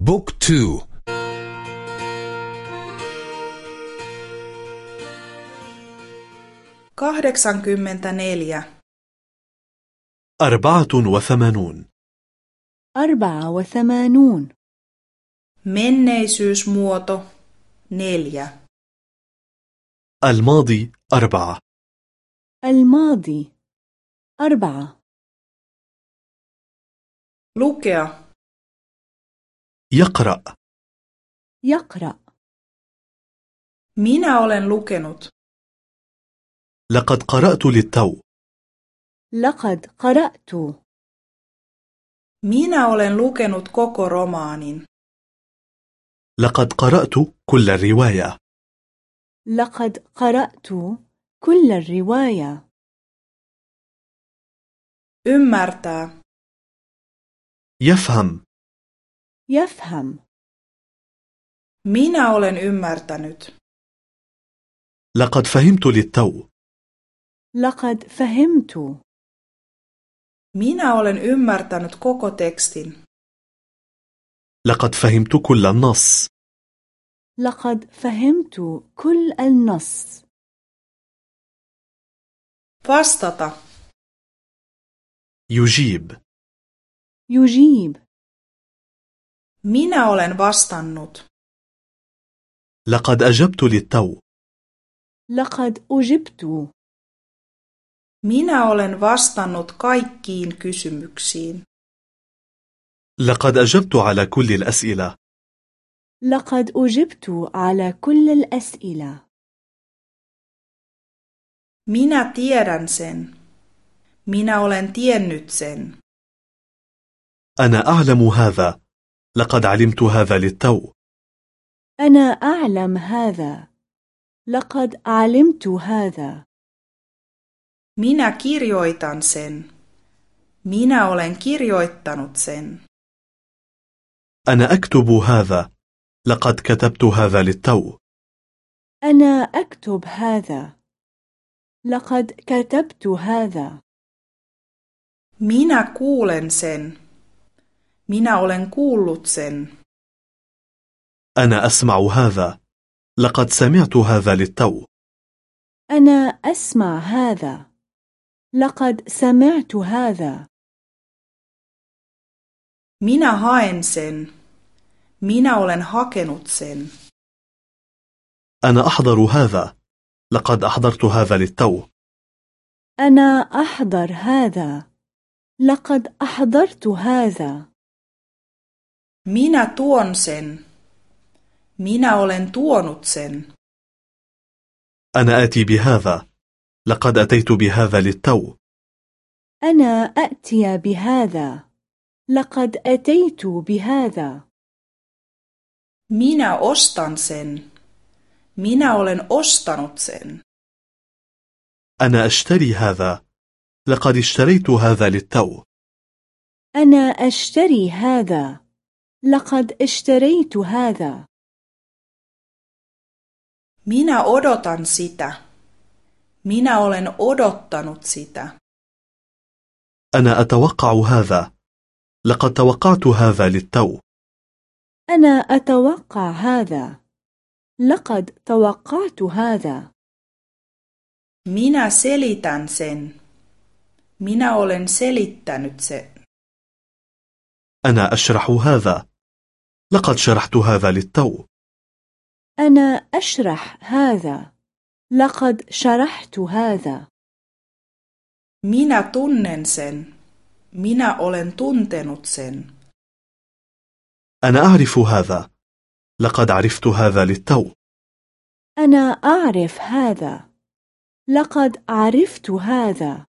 بوك تو kahdeksankymmentäneljä. أربعة وثمانون. أربعة وثمانون. Menneisyysmuoto neljä. الماضي أربعة. الماضي أربعة. Lukea. يقرأ. يقرأ. minä olen lukenut لقد قرأت للتو. لقد قرأت. minä olen lukenut koko romaanin لقد قرأت كل الرواية. لقد قرأت كل الرواية. ymmärtää يفهم. يفهم minä olen ymmärtänyt. لقد فهمت للتو. لقد فهمت minä olen ymmärtänyt koko tekstin. لقد فهمت كل النص. لقد فهمت كل النص vastata. يجيب. يجيب minä olen vastannut لقد أجبت للتو لقد أجبت minä olen vastannut kaikkiin kysymyksiin لقد أجبت على كل الأسئلة لقد أجبت على كل الأسئلة minä tiedän sen minä olen tiennyt sen أنا أعلم هذا لقد علمت هذا للتو. أنا أعلم هذا. لقد علمت هذا. Minä kirjoitan sen. Minä olen kirjoittanut sen. أنا أكتب هذا. لقد كتبت هذا للتو. أنا أكتب هذا. لقد كتبت هذا. Minä kuulen sen. minä olen kuullut sen. أنا أسمع هذا. لقد سمعت هذا للتو. أنا أسمع هذا. لقد سمعت هذا. Minä haen sen. Minä olen hakenut sen. أنا أحضر هذا. لقد أحضرت هذا للتو. أنا أحضر هذا. لقد أحضرت هذا. Minä tuon sen. Minä olen tuonut sen. أنا آتي بهذا. لقد أتيت بهذا للتو. أنا أأتي بهذا. لقد أتيت بهذا. Minä ostan sen. Minä olen ostanut sen. أنا أشتري هذا. لقد اشتريت هذا للتو. أنا أشتري هذا. لقد اشتريت هذا minä odotan sitä minä olen odottanut sitä أنا أتوقع هذا لقد توقعت هذا للتو أنا أتوقع هذا لقد توقعت هذا minä selitän sen minä olen selittänyt sen أنا أشرح هذا. لقد شرحت هذا للتو. أنا أشرح هذا. لقد شرحت هذا. Minä tunnen sen. Minä olen tuntenut sen. أنا أعرف هذا. لقد عرفت هذا للتو. أنا أعرف هذا. لقد عرفت هذا.